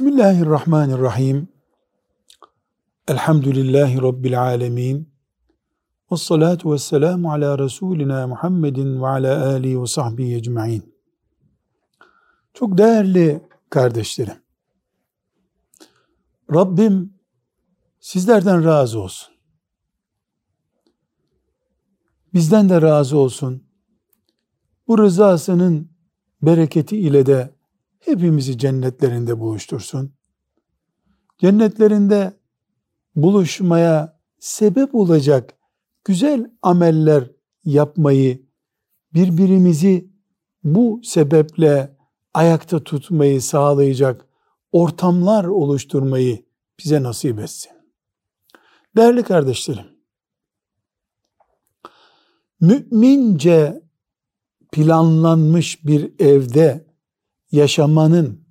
Bismillahirrahmanirrahim. Elhamdülillahi Rabbil alemin. Ve salatu ve selamu ala Resulina Muhammedin ve ala alihi ve sahbihi ecma'in. Çok değerli kardeşlerim. Rabbim sizlerden razı olsun. Bizden de razı olsun. Bu rızasının bereketi ile de hepimizi cennetlerinde buluştursun. Cennetlerinde buluşmaya sebep olacak güzel ameller yapmayı, birbirimizi bu sebeple ayakta tutmayı sağlayacak ortamlar oluşturmayı bize nasip etsin. Değerli kardeşlerim, mümince planlanmış bir evde yaşamanın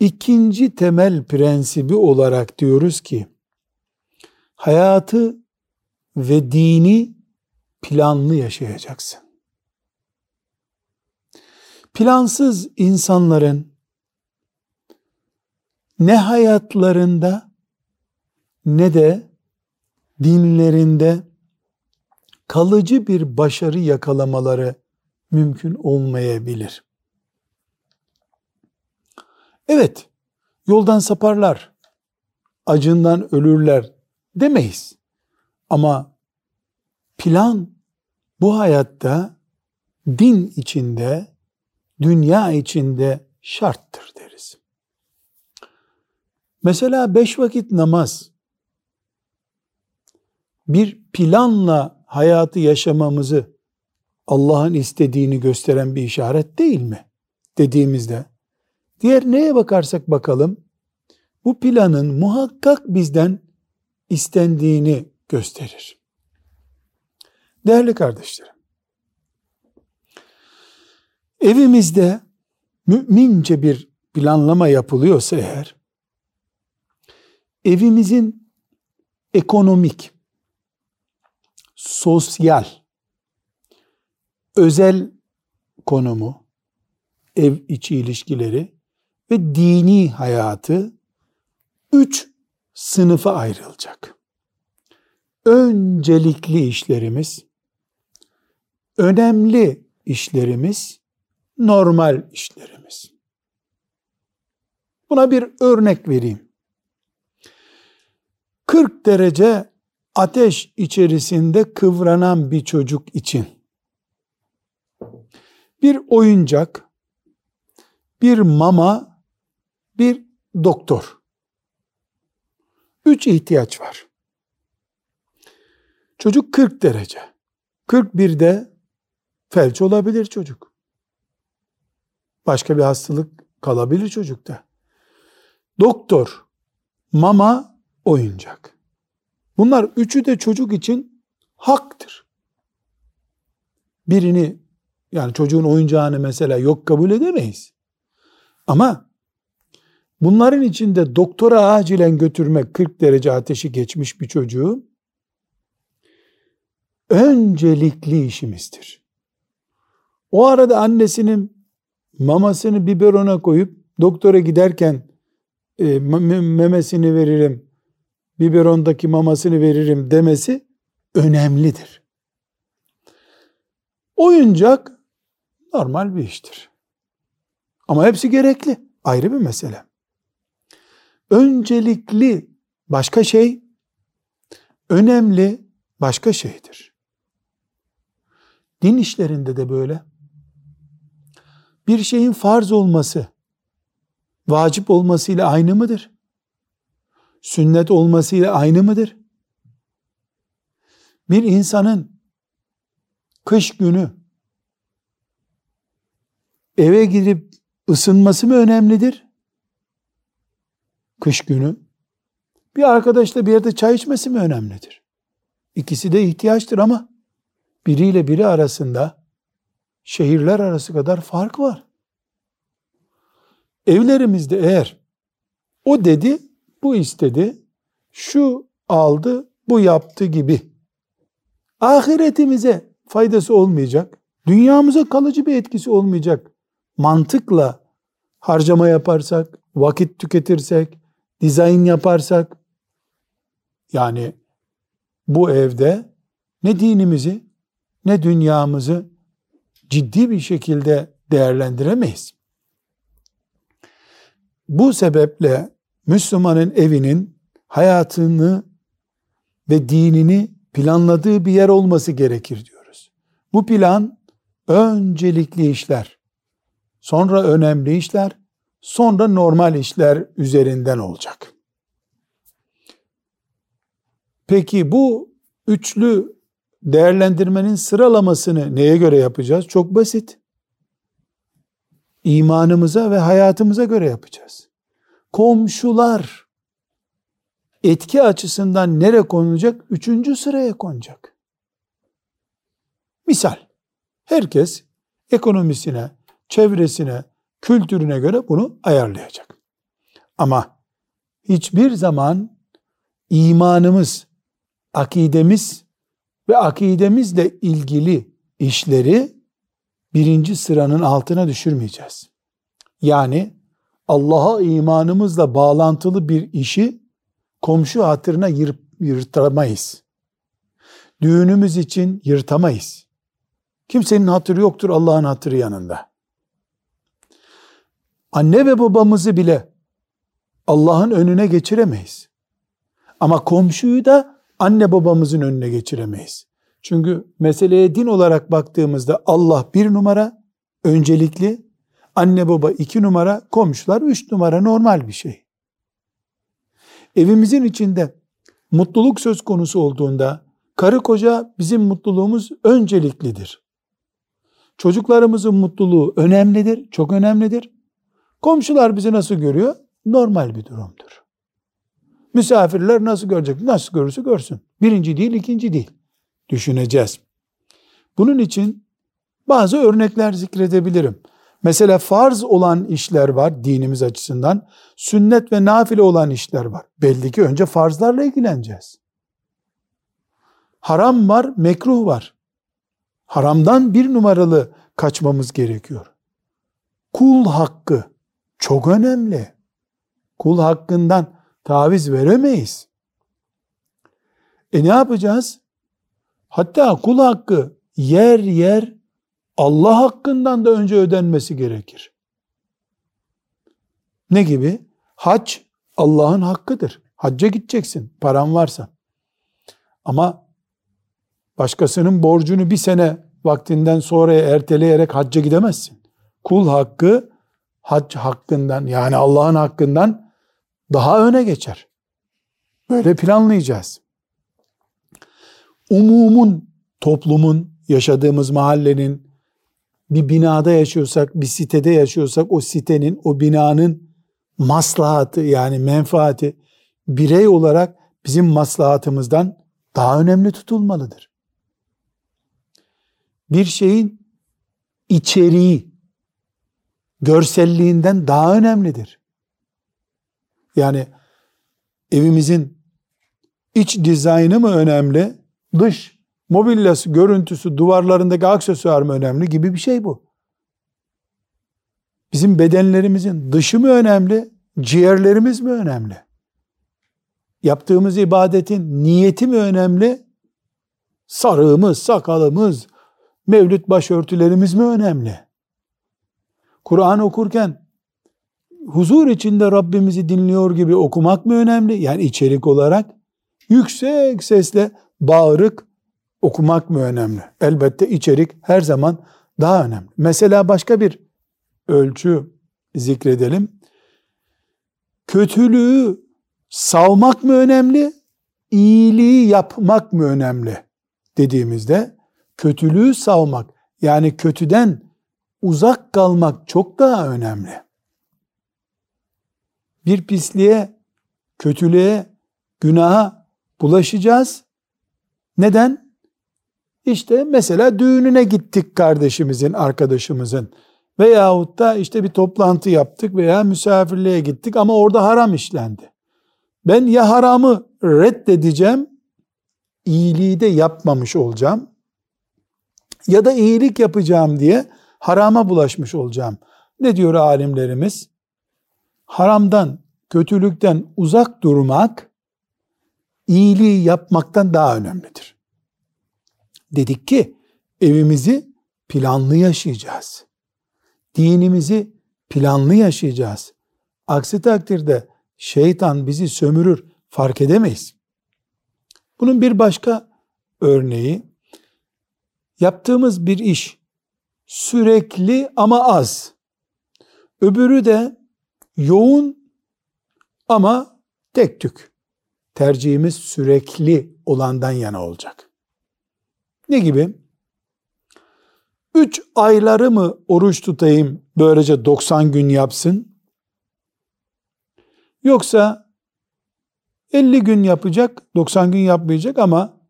ikinci temel prensibi olarak diyoruz ki hayatı ve dini planlı yaşayacaksın. Plansız insanların ne hayatlarında ne de dinlerinde kalıcı bir başarı yakalamaları mümkün olmayabilir. Evet, yoldan saparlar, acından ölürler demeyiz. Ama plan bu hayatta din içinde, dünya içinde şarttır deriz. Mesela beş vakit namaz bir planla hayatı yaşamamızı Allah'ın istediğini gösteren bir işaret değil mi? Dediğimizde Diğer neye bakarsak bakalım bu planın muhakkak bizden istendiğini gösterir. Değerli kardeşlerim, evimizde mümince bir planlama yapılıyorsa eğer, evimizin ekonomik, sosyal, özel konumu, ev içi ilişkileri ve dini hayatı üç sınıfa ayrılacak. Öncelikli işlerimiz, önemli işlerimiz, normal işlerimiz. Buna bir örnek vereyim. 40 derece ateş içerisinde kıvranan bir çocuk için bir oyuncak, bir mama bir doktor. Üç ihtiyaç var. Çocuk 40 derece. 41'de felç olabilir çocuk. Başka bir hastalık kalabilir çocukta. Doktor, mama, oyuncak. Bunlar üçü de çocuk için haktır. Birini yani çocuğun oyuncağını mesela yok kabul edemeyiz. Ama Bunların içinde doktora acilen götürmek 40 derece ateşi geçmiş bir çocuğu öncelikli işimizdir. O arada annesinin mamasını biberona koyup doktora giderken e, memesini veririm, biberondaki mamasını veririm demesi önemlidir. Oyuncak normal bir iştir. Ama hepsi gerekli. Ayrı bir mesele öncelikli başka şey, önemli başka şeydir. Din işlerinde de böyle. Bir şeyin farz olması, vacip olmasıyla aynı mıdır? Sünnet olmasıyla aynı mıdır? Bir insanın kış günü eve gidip ısınması mı önemlidir? Kış günü bir arkadaşla bir yerde çay içmesi mi önemlidir? İkisi de ihtiyaçtır ama biriyle biri arasında şehirler arası kadar fark var. Evlerimizde eğer o dedi, bu istedi, şu aldı, bu yaptı gibi ahiretimize faydası olmayacak, dünyamıza kalıcı bir etkisi olmayacak mantıkla harcama yaparsak, vakit tüketirsek, dizayn yaparsak, yani bu evde ne dinimizi ne dünyamızı ciddi bir şekilde değerlendiremeyiz. Bu sebeple Müslümanın evinin hayatını ve dinini planladığı bir yer olması gerekir diyoruz. Bu plan öncelikli işler, sonra önemli işler, sonra normal işler üzerinden olacak. Peki bu üçlü değerlendirmenin sıralamasını neye göre yapacağız? Çok basit. İmanımıza ve hayatımıza göre yapacağız. Komşular etki açısından nere konulacak? Üçüncü sıraya konacak. Misal, herkes ekonomisine, çevresine, kültürüne göre bunu ayarlayacak. Ama hiçbir zaman imanımız, akidemiz ve akidemizle ilgili işleri birinci sıranın altına düşürmeyeceğiz. Yani Allah'a imanımızla bağlantılı bir işi komşu hatırına yır, yırtamayız. Düğünümüz için yırtamayız. Kimsenin hatırı yoktur Allah'ın hatırı yanında. Anne ve babamızı bile Allah'ın önüne geçiremeyiz. Ama komşuyu da anne babamızın önüne geçiremeyiz. Çünkü meseleye din olarak baktığımızda Allah bir numara, öncelikli, anne baba iki numara, komşular üç numara normal bir şey. Evimizin içinde mutluluk söz konusu olduğunda karı koca bizim mutluluğumuz önceliklidir. Çocuklarımızın mutluluğu önemlidir, çok önemlidir. Komşular bizi nasıl görüyor? Normal bir durumdur. Misafirler nasıl görecek? Nasıl görürse görsün. Birinci değil, ikinci değil. Düşüneceğiz. Bunun için bazı örnekler zikredebilirim. Mesela farz olan işler var dinimiz açısından. Sünnet ve nafile olan işler var. Belli ki önce farzlarla ilgileneceğiz. Haram var, mekruh var. Haramdan bir numaralı kaçmamız gerekiyor. Kul hakkı çok önemli. Kul hakkından taviz veremeyiz. E ne yapacağız? Hatta kul hakkı yer yer Allah hakkından da önce ödenmesi gerekir. Ne gibi? Hac Allah'ın hakkıdır. Hacca gideceksin paran varsa. Ama başkasının borcunu bir sene vaktinden sonraya erteleyerek hacca gidemezsin. Kul hakkı hac hakkından yani Allah'ın hakkından daha öne geçer. Böyle planlayacağız. Umumun, toplumun, yaşadığımız mahallenin, bir binada yaşıyorsak, bir sitede yaşıyorsak o sitenin, o binanın maslahatı yani menfaati birey olarak bizim maslahatımızdan daha önemli tutulmalıdır. Bir şeyin içeriği görselliğinden daha önemlidir. Yani evimizin iç dizaynı mı önemli, dış mobilyası, görüntüsü, duvarlarındaki aksesuar mı önemli gibi bir şey bu. Bizim bedenlerimizin dışı mı önemli, ciğerlerimiz mi önemli? Yaptığımız ibadetin niyeti mi önemli? Sarığımız, sakalımız, mevlüt başörtülerimiz mi önemli? Kur'an okurken huzur içinde Rabbimizi dinliyor gibi okumak mı önemli? Yani içerik olarak yüksek sesle bağırık okumak mı önemli? Elbette içerik her zaman daha önemli. Mesela başka bir ölçü zikredelim. Kötülüğü savmak mı önemli? İyiliği yapmak mı önemli? Dediğimizde kötülüğü savmak yani kötüden uzak kalmak çok daha önemli. Bir pisliğe, kötülüğe, günaha bulaşacağız. Neden? İşte mesela düğününe gittik kardeşimizin, arkadaşımızın veyahut da işte bir toplantı yaptık veya misafirliğe gittik ama orada haram işlendi. Ben ya haramı reddedeceğim, iyiliği de yapmamış olacağım ya da iyilik yapacağım diye harama bulaşmış olacağım. Ne diyor alimlerimiz? haramdan, kötülükten uzak durmak iyiliği yapmaktan daha önemlidir. Dedik ki evimizi planlı yaşayacağız. Dinimizi planlı yaşayacağız. Aksi takdirde şeytan bizi sömürür, fark edemeyiz. Bunun bir başka örneği, yaptığımız bir iş sürekli ama az. Öbürü de yoğun ama tek tük. Tercihimiz sürekli olandan yana olacak. Ne gibi? Üç ayları mı oruç tutayım böylece 90 gün yapsın? Yoksa 50 gün yapacak, 90 gün yapmayacak ama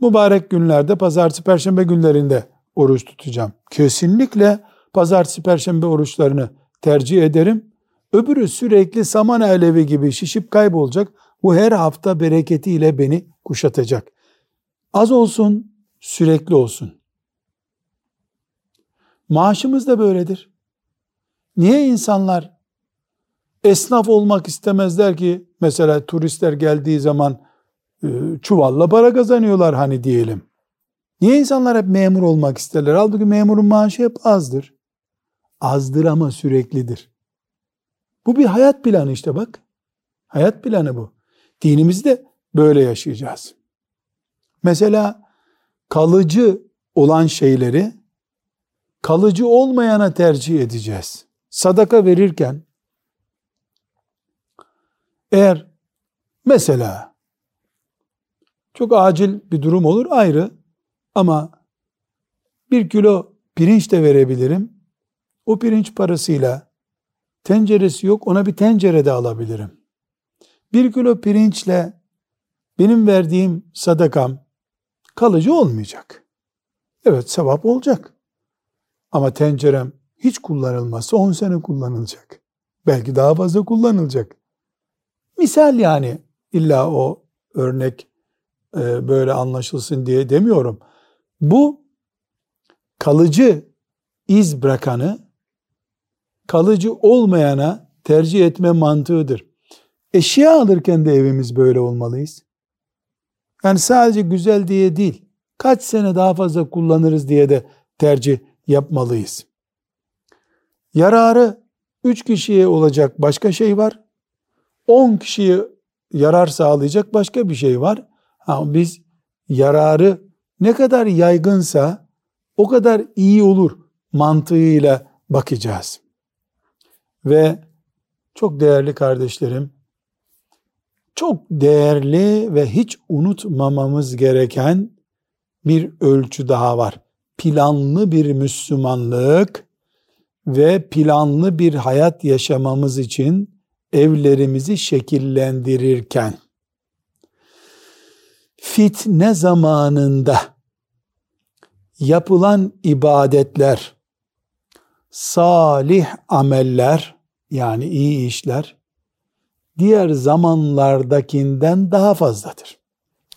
mübarek günlerde, pazartesi, perşembe günlerinde oruç tutacağım. Kesinlikle pazartesi, perşembe oruçlarını tercih ederim. Öbürü sürekli saman alevi gibi şişip kaybolacak. Bu her hafta bereketiyle beni kuşatacak. Az olsun, sürekli olsun. Maaşımız da böyledir. Niye insanlar esnaf olmak istemezler ki mesela turistler geldiği zaman e, çuvalla para kazanıyorlar hani diyelim. Niye insanlar hep memur olmak isterler? Halbuki memurun maaşı hep azdır. Azdır ama süreklidir. Bu bir hayat planı işte bak. Hayat planı bu. Dinimizi de böyle yaşayacağız. Mesela kalıcı olan şeyleri kalıcı olmayana tercih edeceğiz. Sadaka verirken eğer mesela çok acil bir durum olur ayrı ama bir kilo pirinç de verebilirim. O pirinç parasıyla tenceresi yok ona bir tencere de alabilirim. Bir kilo pirinçle benim verdiğim sadakam kalıcı olmayacak. Evet sevap olacak. Ama tencerem hiç kullanılmazsa 10 sene kullanılacak. Belki daha fazla kullanılacak. Misal yani illa o örnek e, böyle anlaşılsın diye demiyorum. Bu kalıcı iz bırakanı kalıcı olmayana tercih etme mantığıdır. Eşya alırken de evimiz böyle olmalıyız. Yani sadece güzel diye değil, kaç sene daha fazla kullanırız diye de tercih yapmalıyız. Yararı üç kişiye olacak başka şey var. on kişiye yarar sağlayacak başka bir şey var. Ha, biz yararı ne kadar yaygınsa o kadar iyi olur mantığıyla bakacağız. Ve çok değerli kardeşlerim, çok değerli ve hiç unutmamamız gereken bir ölçü daha var. Planlı bir Müslümanlık ve planlı bir hayat yaşamamız için evlerimizi şekillendirirken fitne zamanında yapılan ibadetler, salih ameller yani iyi işler diğer zamanlardakinden daha fazladır.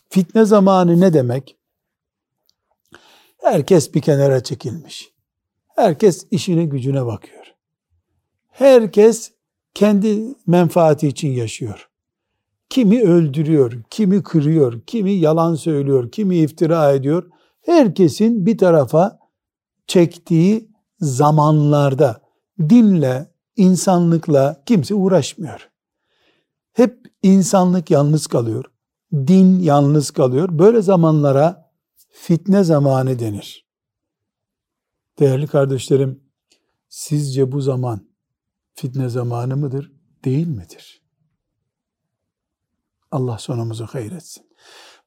Fitne zamanı ne demek? Herkes bir kenara çekilmiş. Herkes işine gücüne bakıyor. Herkes kendi menfaati için yaşıyor. Kimi öldürüyor, kimi kırıyor, kimi yalan söylüyor, kimi iftira ediyor. Herkesin bir tarafa çektiği zamanlarda dinle, insanlıkla kimse uğraşmıyor. Hep insanlık yalnız kalıyor. Din yalnız kalıyor. Böyle zamanlara fitne zamanı denir. Değerli kardeşlerim, sizce bu zaman fitne zamanı mıdır, değil midir? Allah sonumuzu hayretsin.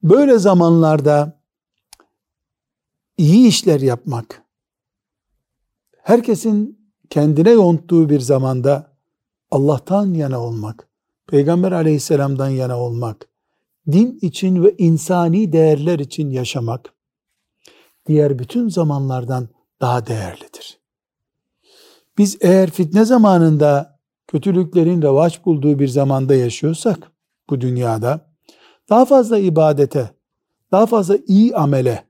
Böyle zamanlarda iyi işler yapmak, herkesin kendine yonttuğu bir zamanda Allah'tan yana olmak, Peygamber aleyhisselamdan yana olmak, din için ve insani değerler için yaşamak, diğer bütün zamanlardan daha değerlidir. Biz eğer fitne zamanında kötülüklerin revaç bulduğu bir zamanda yaşıyorsak bu dünyada daha fazla ibadete, daha fazla iyi amele,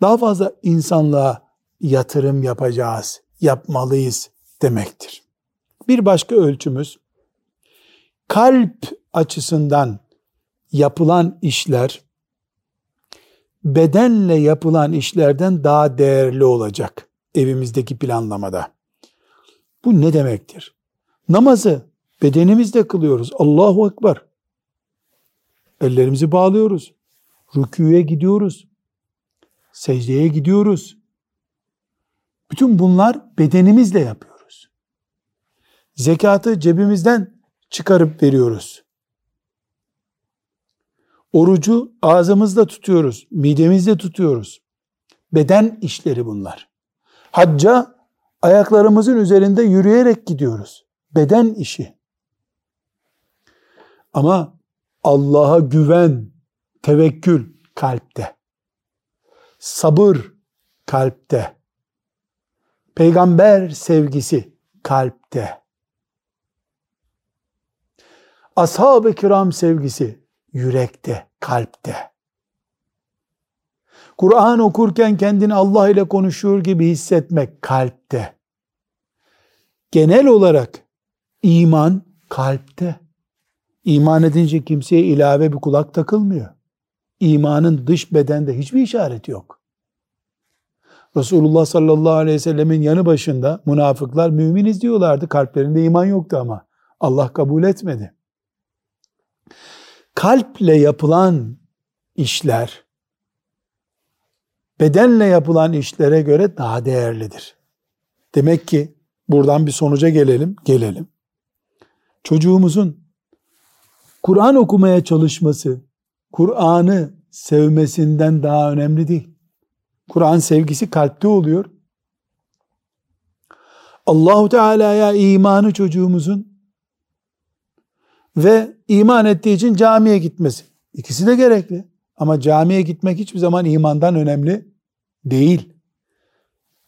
daha fazla insanlığa yatırım yapacağız, yapmalıyız demektir. Bir başka ölçümüz kalp açısından yapılan işler bedenle yapılan işlerden daha değerli olacak evimizdeki planlamada. Bu ne demektir? Namazı bedenimizle kılıyoruz. Allahu Ekber. Ellerimizi bağlıyoruz. Rüküye gidiyoruz. Secdeye gidiyoruz. Bütün bunlar bedenimizle yapıyoruz. Zekatı cebimizden çıkarıp veriyoruz. Orucu ağzımızda tutuyoruz, midemizde tutuyoruz. Beden işleri bunlar. Hacca ayaklarımızın üzerinde yürüyerek gidiyoruz. Beden işi. Ama Allah'a güven, tevekkül kalpte. Sabır kalpte. Peygamber sevgisi kalpte. Ashab-ı kiram sevgisi yürekte, kalpte. Kur'an okurken kendini Allah ile konuşuyor gibi hissetmek kalpte. Genel olarak iman kalpte. İman edince kimseye ilave bir kulak takılmıyor. İmanın dış bedende hiçbir işareti yok. Resulullah sallallahu aleyhi ve sellemin yanı başında münafıklar müminiz diyorlardı. Kalplerinde iman yoktu ama. Allah kabul etmedi. Kalple yapılan işler bedenle yapılan işlere göre daha değerlidir. Demek ki buradan bir sonuca gelelim, gelelim. Çocuğumuzun Kur'an okumaya çalışması, Kur'an'ı sevmesinden daha önemli değil. Kur'an sevgisi kalpte oluyor. Allahu Teala'ya imanı çocuğumuzun ve iman ettiği için camiye gitmesi. İkisi de gerekli. Ama camiye gitmek hiçbir zaman imandan önemli değil.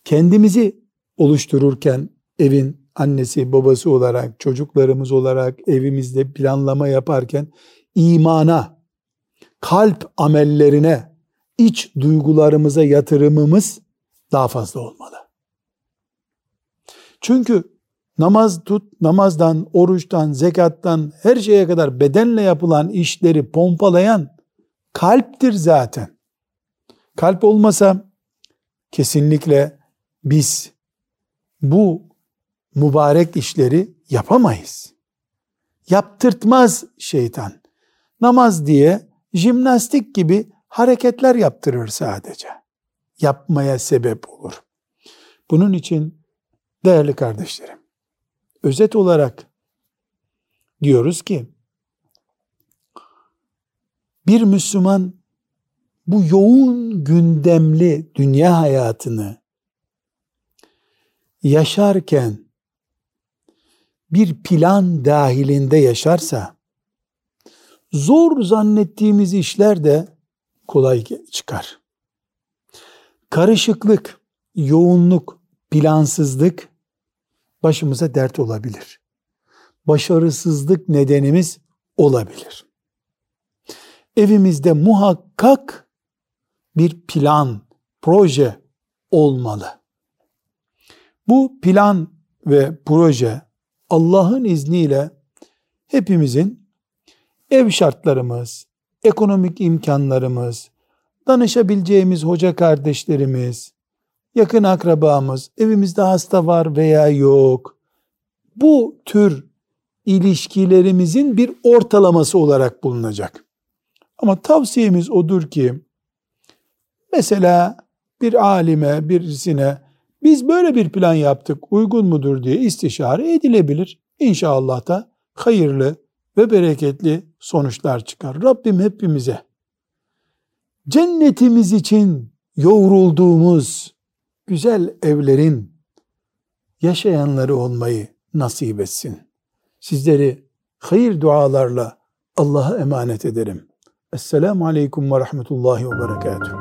Kendimizi oluştururken evin annesi babası olarak, çocuklarımız olarak evimizde planlama yaparken imana, kalp amellerine, iç duygularımıza yatırımımız daha fazla olmalı. Çünkü namaz tut, namazdan, oruçtan, zekattan her şeye kadar bedenle yapılan işleri pompalayan kalptir zaten. Kalp olmasa kesinlikle biz bu mübarek işleri yapamayız. Yaptırtmaz şeytan. Namaz diye jimnastik gibi hareketler yaptırır sadece. Yapmaya sebep olur. Bunun için değerli kardeşlerim, özet olarak diyoruz ki bir Müslüman bu yoğun gündemli dünya hayatını yaşarken bir plan dahilinde yaşarsa zor zannettiğimiz işler de kolay çıkar. Karışıklık, yoğunluk, plansızlık başımıza dert olabilir. Başarısızlık nedenimiz olabilir. Evimizde muhakkak bir plan, proje olmalı. Bu plan ve proje Allah'ın izniyle hepimizin ev şartlarımız, ekonomik imkanlarımız, danışabileceğimiz hoca kardeşlerimiz, yakın akrabamız, evimizde hasta var veya yok. Bu tür ilişkilerimizin bir ortalaması olarak bulunacak. Ama tavsiyemiz odur ki mesela bir alime, birisine biz böyle bir plan yaptık, uygun mudur diye istişare edilebilir. İnşallah da hayırlı ve bereketli sonuçlar çıkar. Rabbim hepimize cennetimiz için yoğrulduğumuz güzel evlerin yaşayanları olmayı nasip etsin. Sizleri hayır dualarla Allah'a emanet ederim. Esselamu Aleyküm ve Rahmetullahi ve Berekatuhu.